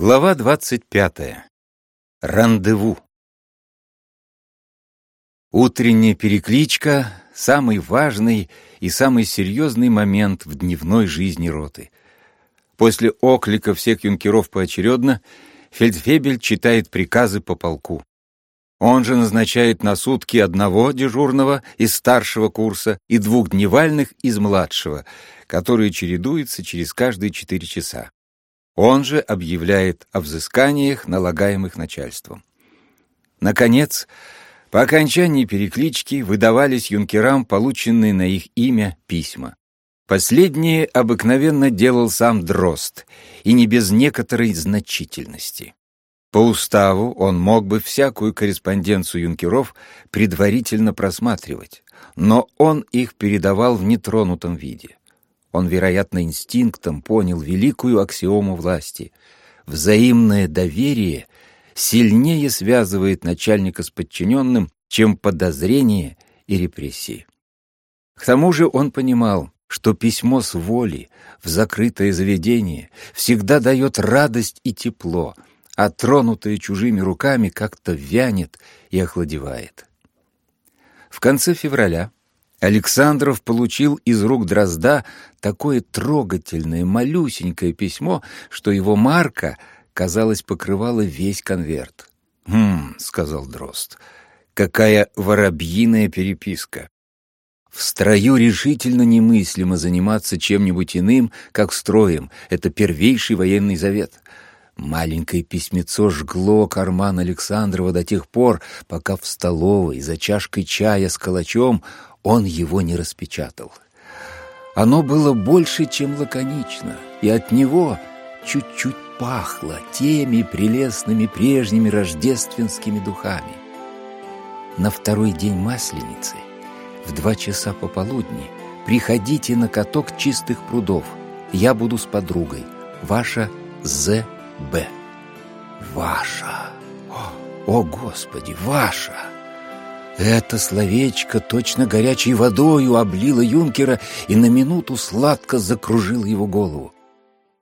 Глава двадцать пятая. Рандеву. Утренняя перекличка — самый важный и самый серьезный момент в дневной жизни роты. После оклика всех юнкеров поочередно фельдфебель читает приказы по полку. Он же назначает на сутки одного дежурного из старшего курса и двух дневальных из младшего, которые чередуются через каждые четыре часа. Он же объявляет о взысканиях, налагаемых начальством. Наконец, по окончании переклички выдавались юнкерам полученные на их имя письма. Последнее обыкновенно делал сам Дрозд, и не без некоторой значительности. По уставу он мог бы всякую корреспонденцию юнкеров предварительно просматривать, но он их передавал в нетронутом виде. Он, вероятно, инстинктом понял великую аксиому власти. Взаимное доверие сильнее связывает начальника с подчиненным, чем подозрение и репрессии. К тому же он понимал, что письмо с воли в закрытое заведение всегда дает радость и тепло, а тронутое чужими руками как-то вянет и охладевает. В конце февраля Александров получил из рук Дрозда такое трогательное, малюсенькое письмо, что его марка, казалось, покрывала весь конверт. «Хм», — сказал Дрозд, — «какая воробьиная переписка». В строю решительно немыслимо заниматься чем-нибудь иным, как строем. Это первейший военный завет. Маленькое письмецо жгло карман Александрова до тех пор, пока в столовой за чашкой чая с калачом он его не распечатал. Оно было больше, чем лаконично, и от него чуть-чуть пахло теми прелестными прежними рождественскими духами. На второй день Масленицы, в два часа пополудни, приходите на каток чистых прудов. Я буду с подругой. Ваша З.Б. Ваша. О, Господи, ваша! Это словечко точно горячей водою облило юнкера и на минуту сладко закружило его голову.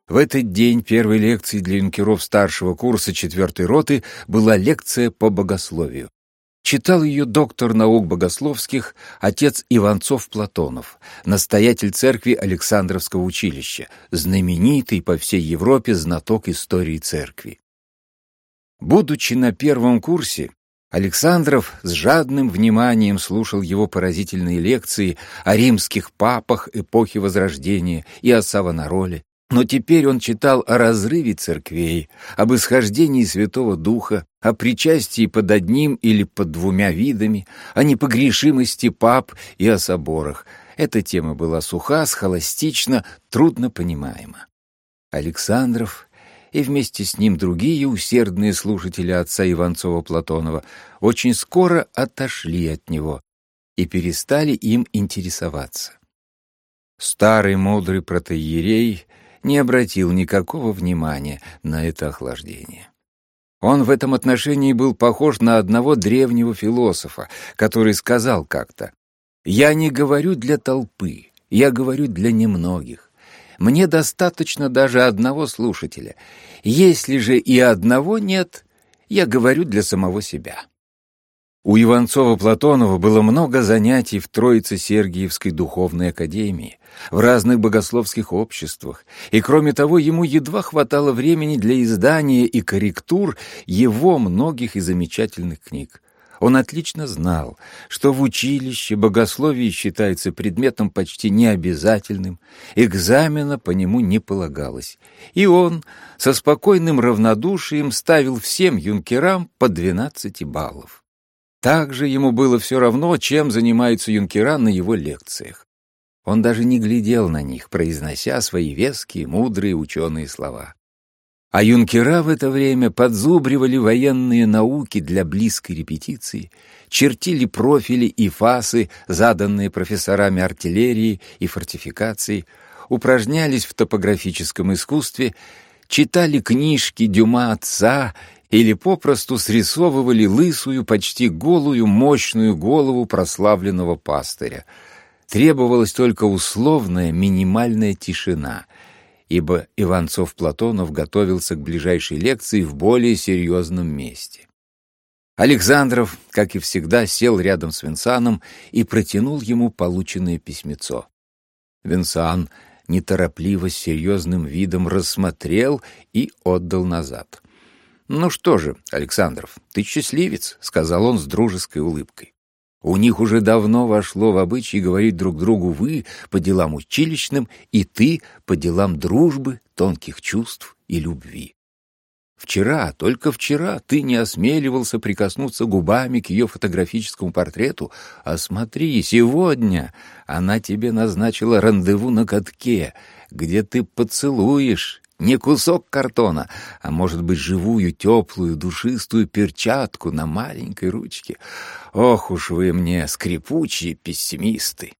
В этот день первой лекцией для юнкеров старшего курса четвертой роты была лекция по богословию. Читал ее доктор наук богословских, отец Иванцов Платонов, настоятель церкви Александровского училища, знаменитый по всей Европе знаток истории церкви. Будучи на первом курсе, Александров с жадным вниманием слушал его поразительные лекции о римских папах эпохи Возрождения и о Савонароле. Но теперь он читал о разрыве церквей, об исхождении Святого Духа, о причастии под одним или под двумя видами, о непогрешимости пап и о соборах. Эта тема была суха, схоластична, трудно понимаема. Александров и вместе с ним другие усердные слушатели отца Иванцова-Платонова очень скоро отошли от него и перестали им интересоваться. Старый мудрый протоиерей не обратил никакого внимания на это охлаждение. Он в этом отношении был похож на одного древнего философа, который сказал как-то «Я не говорю для толпы, я говорю для немногих. Мне достаточно даже одного слушателя. Если же и одного нет, я говорю для самого себя. У Иванцова-Платонова было много занятий в Троице-Сергиевской духовной академии, в разных богословских обществах, и, кроме того, ему едва хватало времени для издания и корректур его многих и замечательных книг. Он отлично знал, что в училище богословие считается предметом почти необязательным, экзамена по нему не полагалось, и он со спокойным равнодушием ставил всем юнкерам по 12 баллов. Также ему было все равно, чем занимаются юнкера на его лекциях. Он даже не глядел на них, произнося свои веские, мудрые ученые слова. А юнкера в это время подзубривали военные науки для близкой репетиции, чертили профили и фасы, заданные профессорами артиллерии и фортификаций, упражнялись в топографическом искусстве, читали книжки Дюма отца или попросту срисовывали лысую, почти голую, мощную голову прославленного пастыря. Требовалась только условная минимальная тишина — ибо Иванцов-Платонов готовился к ближайшей лекции в более серьезном месте. Александров, как и всегда, сел рядом с Винсаном и протянул ему полученное письмецо. Винсан неторопливо, с серьезным видом рассмотрел и отдал назад. «Ну что же, Александров, ты счастливец», — сказал он с дружеской улыбкой. У них уже давно вошло в обычай говорить друг другу «вы» по делам училищным и «ты» по делам дружбы, тонких чувств и любви. Вчера, только вчера, ты не осмеливался прикоснуться губами к ее фотографическому портрету, а смотри, сегодня она тебе назначила рандеву на катке, где ты поцелуешь не кусок картона, а, может быть, живую, теплую, душистую перчатку на маленькой ручке. Ох уж вы мне, скрипучие пессимисты!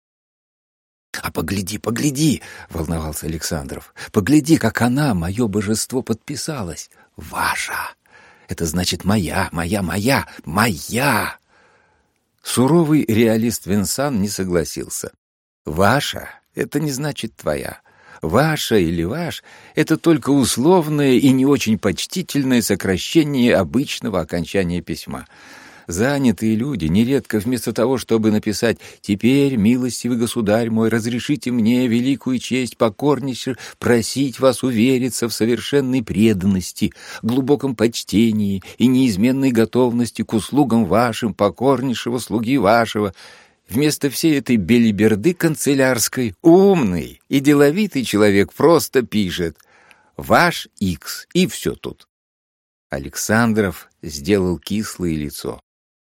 «А погляди, погляди!» — волновался Александров. «Погляди, как она, мое божество, подписалась. Ваша! Это значит моя, моя, моя, моя!» Суровый реалист Винсан не согласился. «Ваша — это не значит твоя. Ваша или ваш — это только условное и не очень почтительное сокращение обычного окончания письма. Занятые люди нередко вместо того, чтобы написать «Теперь, милостивый государь мой, разрешите мне великую честь покорнейше просить вас увериться в совершенной преданности, глубоком почтении и неизменной готовности к услугам вашим, покорнейшего слуги вашего», Вместо всей этой белиберды канцелярской умный и деловитый человек просто пишет «Ваш Икс» и все тут. Александров сделал кислое лицо.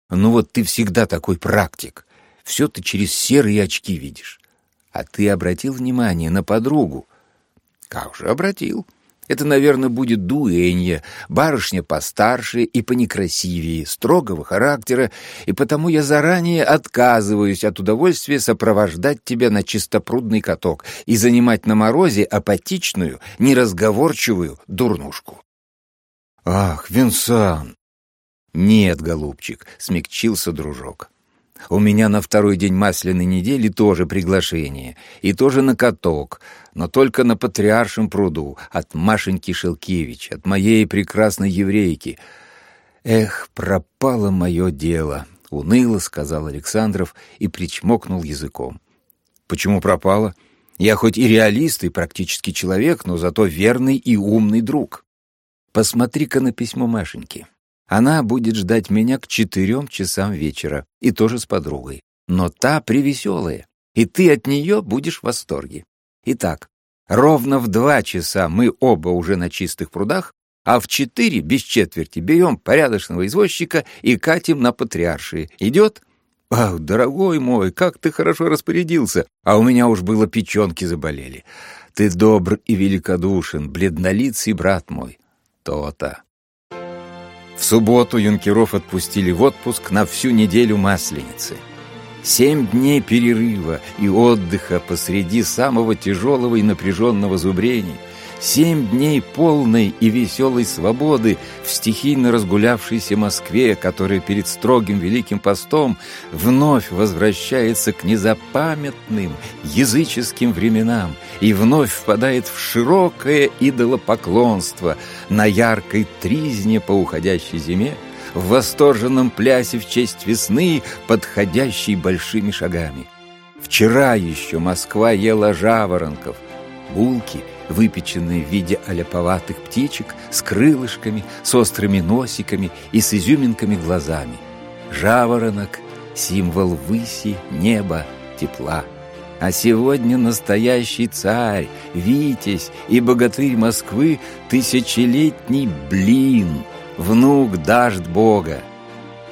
Ну вот ты всегда такой практик. Все ты через серые очки видишь. А ты обратил внимание на подругу? Как же обратил? Это, наверное, будет дуэнья, барышня постарше и понекрасивее, строгого характера, и потому я заранее отказываюсь от удовольствия сопровождать тебя на чистопрудный каток и занимать на морозе апатичную, неразговорчивую дурнушку. Ах, Винсан, «Нет, голубчик», — смягчился дружок. «У меня на второй день масляной недели тоже приглашение, и тоже на каток, но только на Патриаршем пруду, от Машеньки Шелкевич, от моей прекрасной еврейки. Эх, пропало мое дело», — уныло сказал Александров и причмокнул языком. «Почему пропало? Я хоть и реалист, и практически человек, но зато верный и умный друг. Посмотри-ка на письмо Машеньки. Она будет ждать меня к четырем часам вечера, и тоже с подругой. Но та привеселая, и ты от нее будешь в восторге. Итак, ровно в два часа мы оба уже на чистых прудах, а в четыре без четверти берем порядочного извозчика и катим на патриаршие. Идет? Ах, дорогой мой, как ты хорошо распорядился, а у меня уж было печенки заболели. Ты добр и великодушен, бледнолицый брат мой. То-то. В субботу юнкеров отпустили в отпуск на всю неделю Масленицы. Семь дней перерыва и отдыха посреди самого тяжелого и напряженного зубрения — Семь дней полной и веселой свободы в стихийно разгулявшейся Москве, которая перед строгим Великим постом вновь возвращается к незапамятным языческим временам и вновь впадает в широкое идолопоклонство на яркой тризне по уходящей зиме, в восторженном плясе в честь весны, подходящей большими шагами. Вчера еще Москва ела жаворонков, булки — выпеченные в виде аляповатых птичек с крылышками, с острыми носиками и с изюминками глазами. Жаворонок — символ выси, неба, тепла. А сегодня настоящий царь, витязь и богатырь Москвы — тысячелетний блин, внук дождь Бога.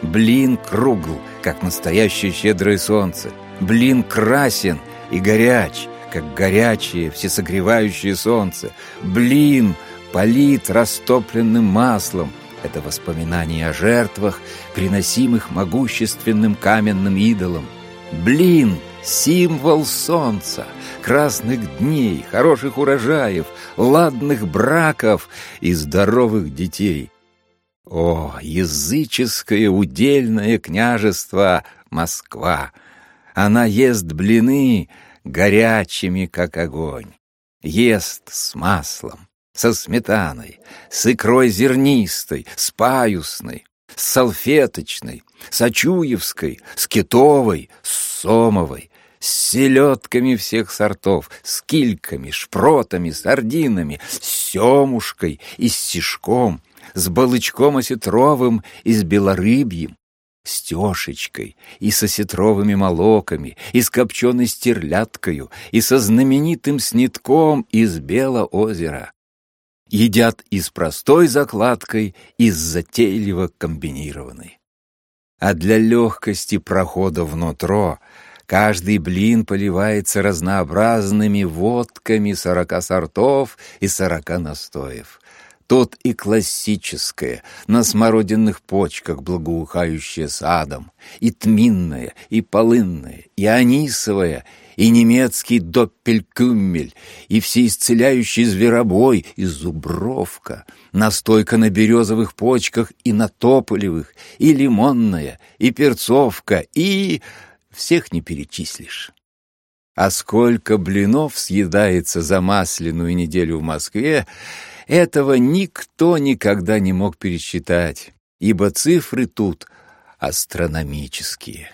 Блин кругл, как настоящее щедрое солнце. Блин красен и горяч — как горячее, всесогревающее солнце. Блин полит растопленным маслом. Это воспоминание о жертвах, приносимых могущественным каменным идолам. Блин — символ солнца, красных дней, хороших урожаев, ладных браков и здоровых детей. О, языческое удельное княжество Москва! Она ест блины, горячими, как огонь. Ест с маслом, со сметаной, с икрой зернистой, с паюсной, с салфеточной, с очуевской, с китовой, с сомовой, с селедками всех сортов, с кильками, шпротами, сардинами, с семушкой и с сишком, с балычком осетровым и с белорыбьем, с тешечкой, и со сетровыми молоками, и с копченой стерляткою, и со знаменитым снитком из Белоозера. Едят и с простой закладкой, и с затейливо комбинированной. А для легкости прохода внутрь каждый блин поливается разнообразными водками сорока сортов и сорока настоев. Тут и классическое, на смородинных почках благоухающее садом, и тминное, и полынное, и анисовое, и немецкий доппелькюммель, и всеисцеляющий зверобой, и зубровка, настойка на березовых почках и на тополевых, и лимонная, и перцовка, и... всех не перечислишь. А сколько блинов съедается за масляную неделю в Москве, этого никто никогда не мог пересчитать, ибо цифры тут астрономические.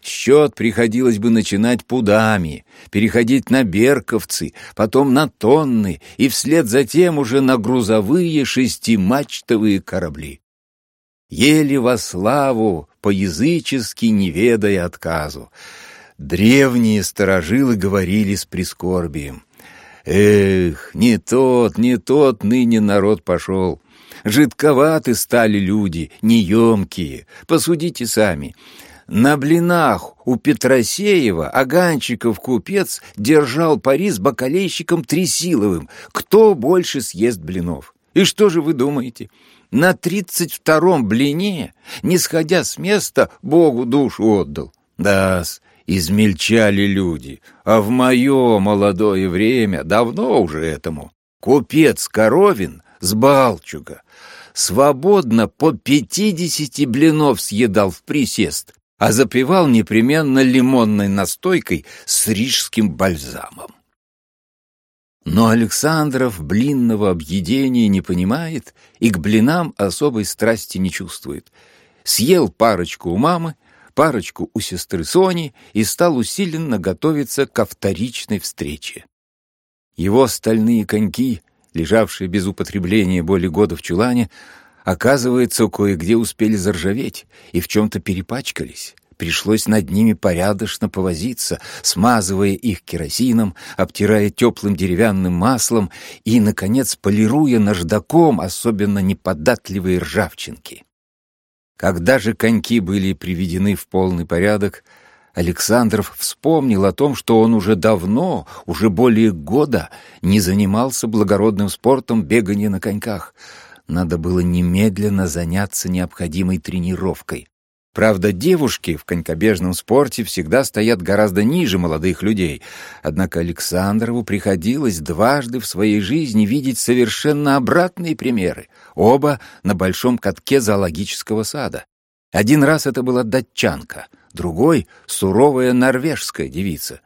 Счет приходилось бы начинать пудами, переходить на берковцы, потом на тонны и вслед за тем уже на грузовые шестимачтовые корабли. Ели во славу, по-язычески не ведая отказу. Древние сторожилы говорили с прискорбием. Эх, не тот, не тот ныне народ пошел. Жидковаты стали люди, неемкие. Посудите сами. На блинах у Петросеева Аганчиков купец держал пари с бакалейщиком Тресиловым. Кто больше съест блинов? И что же вы думаете? На тридцать втором блине, не сходя с места, Богу душу отдал. Да-с, измельчали люди, а в мое молодое время, давно уже этому, купец Коровин с Балчуга свободно по пятидесяти блинов съедал в присест, а запивал непременно лимонной настойкой с рижским бальзамом. Но Александров блинного объедения не понимает и к блинам особой страсти не чувствует. Съел парочку у мамы, парочку у сестры Сони и стал усиленно готовиться ко вторичной встрече. Его стальные коньки, лежавшие без употребления более года в чулане, оказывается, кое-где успели заржаветь и в чем-то перепачкались. Пришлось над ними порядочно повозиться, смазывая их керосином, обтирая теплым деревянным маслом и, наконец, полируя наждаком особенно неподатливые ржавчинки. Когда же коньки были приведены в полный порядок, Александров вспомнил о том, что он уже давно, уже более года, не занимался благородным спортом бегания на коньках. Надо было немедленно заняться необходимой тренировкой. Правда, девушки в конькобежном спорте всегда стоят гораздо ниже молодых людей. Однако Александрову приходилось дважды в своей жизни видеть совершенно обратные примеры. Оба на большом катке зоологического сада. Один раз это была датчанка, другой — суровая норвежская девица.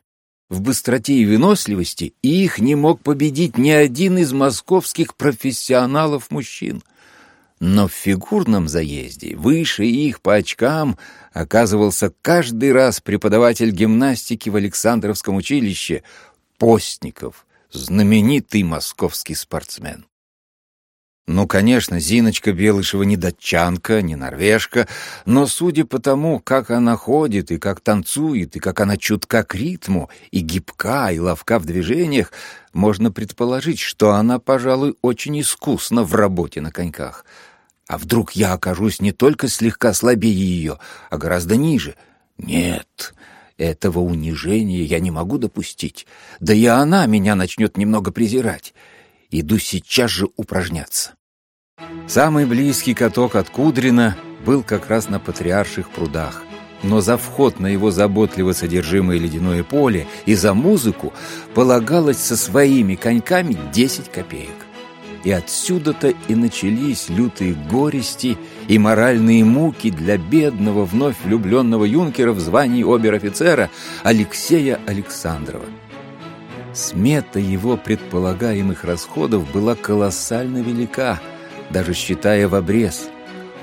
В быстроте и выносливости их не мог победить ни один из московских профессионалов-мужчин — но в фигурном заезде выше их по очкам оказывался каждый раз преподаватель гимнастики в Александровском училище Постников, знаменитый московский спортсмен. Ну, конечно, Зиночка Белышева не датчанка, не норвежка, но судя по тому, как она ходит и как танцует, и как она чутка к ритму, и гибка, и ловка в движениях, можно предположить, что она, пожалуй, очень искусна в работе на коньках — а вдруг я окажусь не только слегка слабее ее, а гораздо ниже? Нет, этого унижения я не могу допустить. Да и она меня начнет немного презирать. Иду сейчас же упражняться. Самый близкий каток от Кудрина был как раз на Патриарших прудах. Но за вход на его заботливо содержимое ледяное поле и за музыку полагалось со своими коньками 10 копеек. И отсюда-то и начались лютые горести и моральные муки для бедного вновь влюбленного юнкера в звании обер-офицера Алексея Александрова. Смета его предполагаемых расходов была колоссально велика, даже считая в обрез.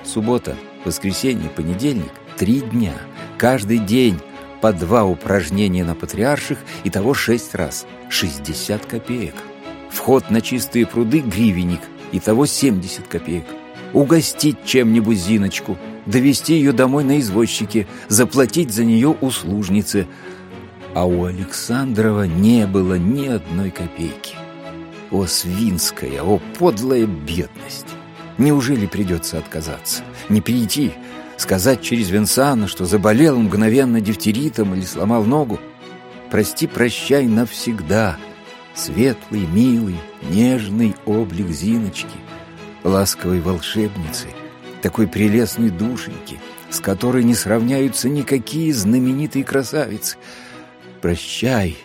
Суббота, воскресенье, понедельник — три дня. Каждый день по два упражнения на патриарших, и того шесть раз. 60 копеек. Вход на чистые пруды — гривенник, и того 70 копеек. Угостить чем-нибудь Зиночку, довести ее домой на извозчике, заплатить за нее услужнице — а у Александрова не было ни одной копейки. О, свинская, о, подлая бедность! Неужели придется отказаться? Не перейти, сказать через Венсана, что заболел мгновенно дифтеритом или сломал ногу? Прости-прощай навсегда, светлый, милый, нежный облик Зиночки, ласковой волшебницы, такой прелестной душеньки, с которой не сравняются никакие знаменитые красавицы — Прощай,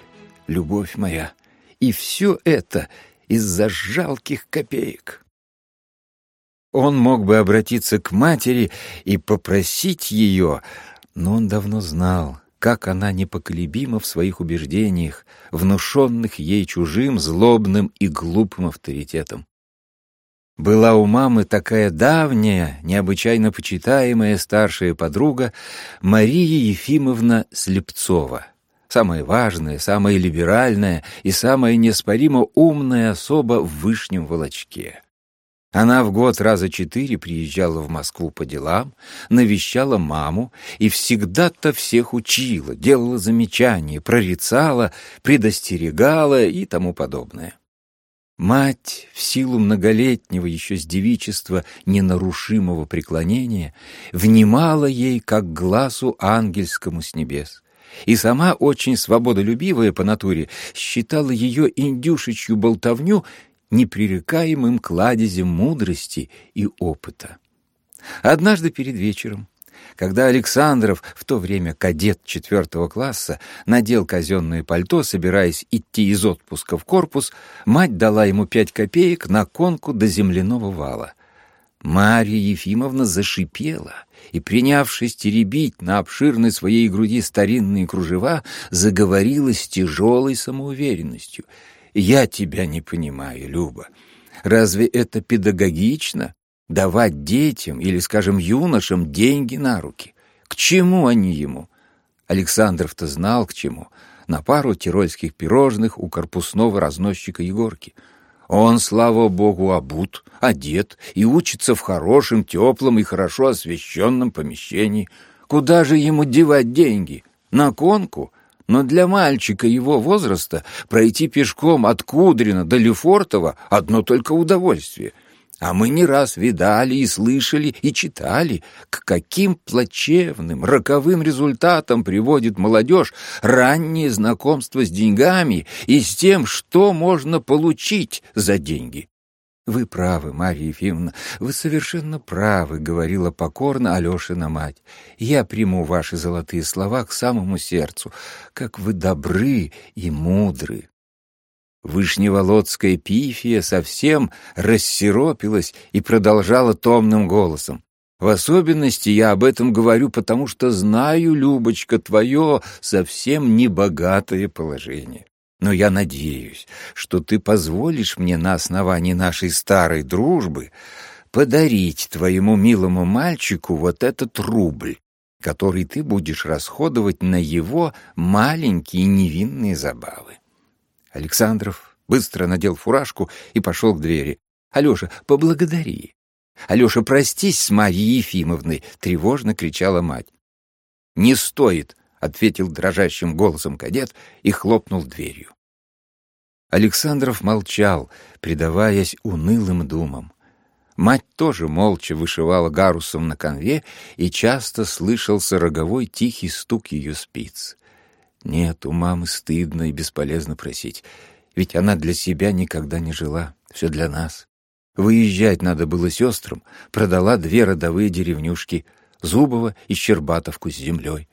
любовь моя, и все это из-за жалких копеек. Он мог бы обратиться к матери и попросить ее, но он давно знал, как она непоколебима в своих убеждениях, внушенных ей чужим, злобным и глупым авторитетом. Была у мамы такая давняя, необычайно почитаемая старшая подруга Мария Ефимовна Слепцова — самая важная, самая либеральная и самая неоспоримо умная особа в Вышнем Волочке. Она в год раза четыре приезжала в Москву по делам, навещала маму и всегда-то всех учила, делала замечания, прорицала, предостерегала и тому подобное. Мать, в силу многолетнего еще с девичества ненарушимого преклонения, внимала ей, как глазу ангельскому с небес и сама очень свободолюбивая по натуре считала ее индюшечью болтовню непререкаемым кладезем мудрости и опыта. Однажды перед вечером, когда Александров, в то время кадет четвертого класса, надел казенное пальто, собираясь идти из отпуска в корпус, мать дала ему пять копеек на конку до земляного вала — Марья Ефимовна зашипела и, принявшись теребить на обширной своей груди старинные кружева, заговорила с тяжелой самоуверенностью. «Я тебя не понимаю, Люба. Разве это педагогично? Давать детям или, скажем, юношам деньги на руки? К чему они ему?» Александров-то знал, к чему. На пару тирольских пирожных у корпусного разносчика Егорки — он, слава богу, обут, одет и учится в хорошем, теплом и хорошо освещенном помещении. Куда же ему девать деньги? На конку? Но для мальчика его возраста пройти пешком от Кудрина до Лефортова — одно только удовольствие — а мы не раз видали и слышали и читали, к каким плачевным, роковым результатам приводит молодежь раннее знакомство с деньгами и с тем, что можно получить за деньги. «Вы правы, Марья Ефимовна, вы совершенно правы», — говорила покорно Алешина мать. «Я приму ваши золотые слова к самому сердцу. Как вы добры и мудры». Вышневолодская пифия совсем рассеропилась и продолжала томным голосом. В особенности я об этом говорю, потому что знаю, Любочка, твое совсем небогатое положение. Но я надеюсь, что ты позволишь мне на основании нашей старой дружбы подарить твоему милому мальчику вот этот рубль, который ты будешь расходовать на его маленькие невинные забавы. Александров быстро надел фуражку и пошел к двери. «Алеша, поблагодари!» «Алеша, простись с Марьей Ефимовной!» — тревожно кричала мать. «Не стоит!» — ответил дрожащим голосом кадет и хлопнул дверью. Александров молчал, предаваясь унылым думам. Мать тоже молча вышивала гарусом на конве, и часто слышался роговой тихий стук ее спиц. Нет, у мамы стыдно и бесполезно просить, ведь она для себя никогда не жила, все для нас. Выезжать надо было сестрам, продала две родовые деревнюшки, Зубова и Щербатовку с землей.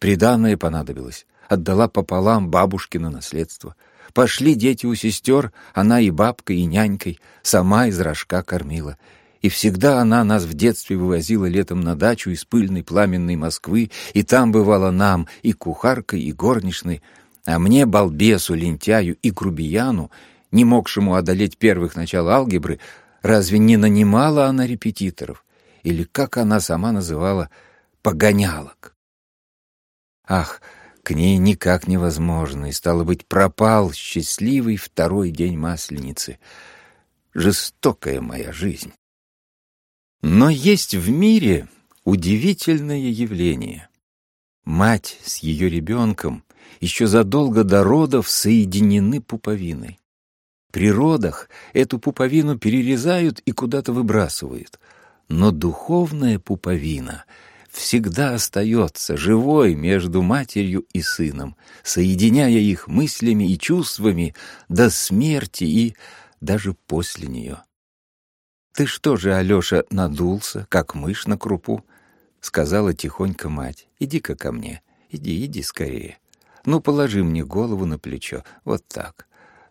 Приданное понадобилось, отдала пополам бабушке на наследство. Пошли дети у сестер, она и бабкой, и нянькой, сама из рожка кормила — и всегда она нас в детстве вывозила летом на дачу из пыльной пламенной Москвы, и там бывала нам и кухаркой, и горничной. А мне, балбесу, лентяю и грубияну, не могшему одолеть первых начал алгебры, разве не нанимала она репетиторов? Или, как она сама называла, погонялок? Ах, к ней никак невозможно, и, стало быть, пропал счастливый второй день Масленицы. Жестокая моя жизнь. Но есть в мире удивительное явление. Мать с ее ребенком еще задолго до родов соединены пуповиной. При родах эту пуповину перерезают и куда-то выбрасывают. Но духовная пуповина всегда остается живой между матерью и сыном, соединяя их мыслями и чувствами до смерти и даже после нее. «Ты что же, Алеша, надулся, как мышь на крупу?» — сказала тихонько мать. «Иди-ка ко мне, иди, иди скорее. Ну, положи мне голову на плечо, вот так.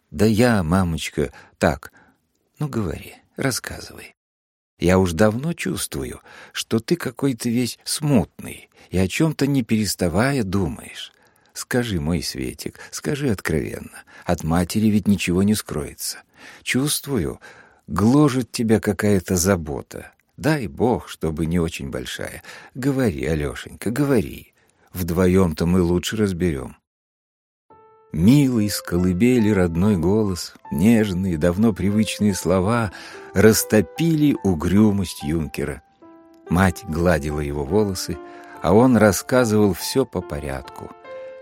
Да я, мамочка, так. Ну, говори, рассказывай. Я уж давно чувствую, что ты какой-то весь смутный и о чем-то не переставая думаешь. Скажи, мой Светик, скажи откровенно. От матери ведь ничего не скроется. Чувствую, гложет тебя какая-то забота. Дай Бог, чтобы не очень большая. Говори, Алешенька, говори. Вдвоем-то мы лучше разберем. Милый с колыбели родной голос, нежные, давно привычные слова растопили угрюмость юнкера. Мать гладила его волосы, а он рассказывал все по порядку.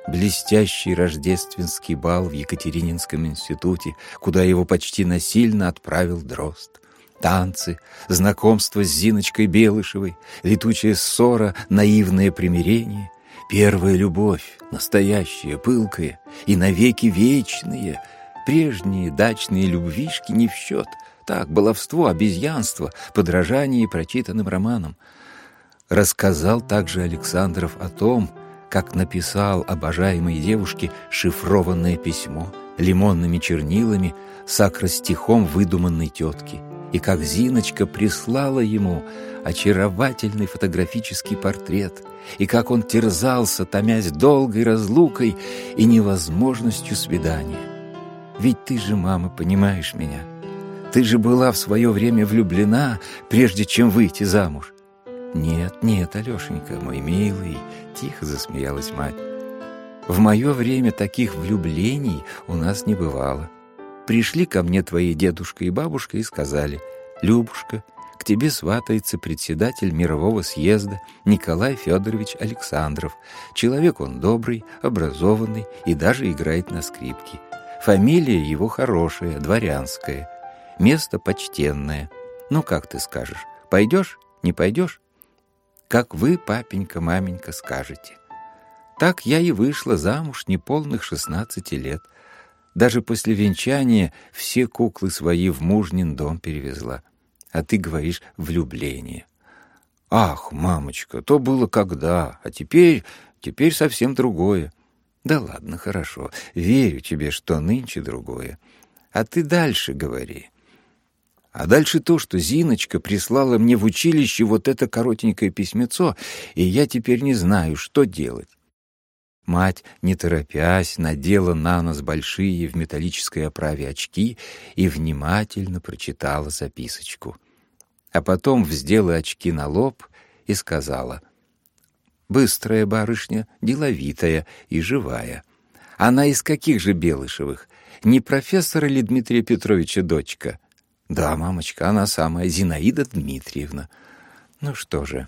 Блестящий рождественский бал в Екатерининском институте, куда его почти насильно отправил Дрозд. Танцы, знакомство с Зиночкой Белышевой, летучая ссора, наивное примирение — Первая любовь, настоящая, пылкая и навеки вечная. Прежние дачные любвишки не в счет. Так, баловство, обезьянство, подражание прочитанным романам. Рассказал также Александров о том, как написал обожаемой девушке шифрованное письмо лимонными чернилами с акростихом выдуманной тетки, и как Зиночка прислала ему очаровательный фотографический портрет, и как он терзался, томясь долгой разлукой и невозможностью свидания. Ведь ты же, мама, понимаешь меня. Ты же была в свое время влюблена, прежде чем выйти замуж. Нет, нет, Алешенька, мой милый, тихо засмеялась мать. В мое время таких влюблений у нас не бывало. Пришли ко мне твои дедушка и бабушка и сказали, «Любушка, к тебе сватается председатель мирового съезда Николай Федорович Александров. Человек он добрый, образованный и даже играет на скрипке. Фамилия его хорошая, дворянская. Место почтенное. Ну, как ты скажешь, пойдешь, не пойдешь? Как вы, папенька, маменька, скажете. Так я и вышла замуж неполных шестнадцати лет. Даже после венчания все куклы свои в мужнин дом перевезла а ты говоришь «влюбление». Ах, мамочка, то было когда, а теперь, теперь совсем другое. Да ладно, хорошо, верю тебе, что нынче другое. А ты дальше говори. А дальше то, что Зиночка прислала мне в училище вот это коротенькое письмецо, и я теперь не знаю, что делать. Мать, не торопясь, надела на нос большие в металлической оправе очки и внимательно прочитала записочку. А потом вздела очки на лоб и сказала, «Быстрая барышня, деловитая и живая. Она из каких же Белышевых? Не профессора ли Дмитрия Петровича дочка?» «Да, мамочка, она самая, Зинаида Дмитриевна». «Ну что же,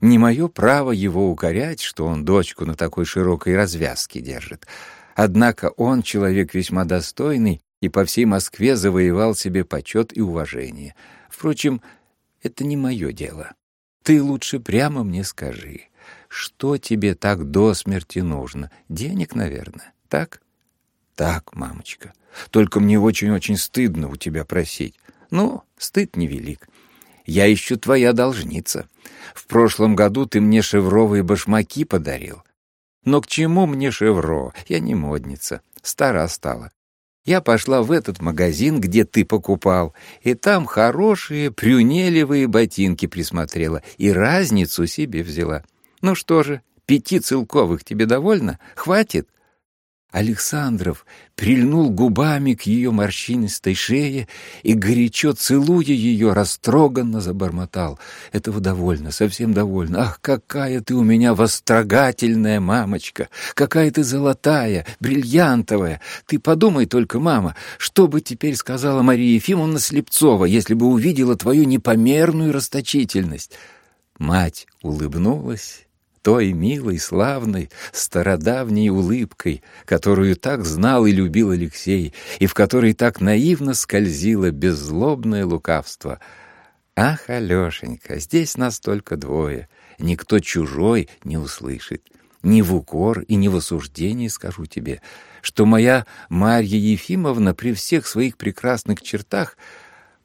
не мое право его укорять, что он дочку на такой широкой развязке держит. Однако он человек весьма достойный и по всей Москве завоевал себе почет и уважение. Впрочем, это не мое дело. Ты лучше прямо мне скажи, что тебе так до смерти нужно? Денег, наверное, так? Так, мамочка. Только мне очень-очень стыдно у тебя просить. Ну, стыд невелик. Я еще твоя должница. В прошлом году ты мне шевровые башмаки подарил. Но к чему мне шевро? Я не модница. Стара стала. Я пошла в этот магазин, где ты покупал, и там хорошие прюнелевые ботинки присмотрела и разницу себе взяла. Ну что же, пяти целковых тебе довольно? Хватит? Александров прильнул губами к ее морщинистой шее и, горячо целуя ее, растроганно забормотал. «Этого довольно, совсем довольно. Ах, какая ты у меня вострогательная мамочка! Какая ты золотая, бриллиантовая! Ты подумай только, мама, что бы теперь сказала Мария Ефимовна Слепцова, если бы увидела твою непомерную расточительность?» Мать улыбнулась той милой, славной, стародавней улыбкой, которую так знал и любил Алексей, и в которой так наивно скользило беззлобное лукавство. «Ах, Алешенька, здесь нас только двое, никто чужой не услышит. Ни в укор и ни в осуждении скажу тебе, что моя Марья Ефимовна при всех своих прекрасных чертах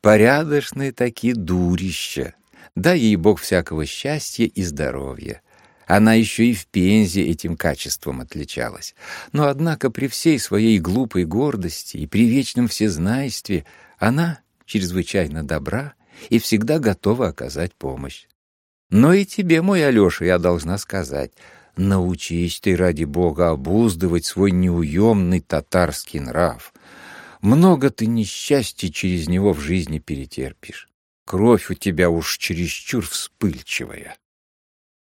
порядочные такие дурища. Дай ей Бог всякого счастья и здоровья. Она еще и в Пензе этим качеством отличалась. Но, однако, при всей своей глупой гордости и при вечном всезнайстве она чрезвычайно добра и всегда готова оказать помощь. Но и тебе, мой Алеша, я должна сказать, научись ты, ради Бога, обуздывать свой неуемный татарский нрав. Много ты несчастья через него в жизни перетерпишь. Кровь у тебя уж чересчур вспыльчивая.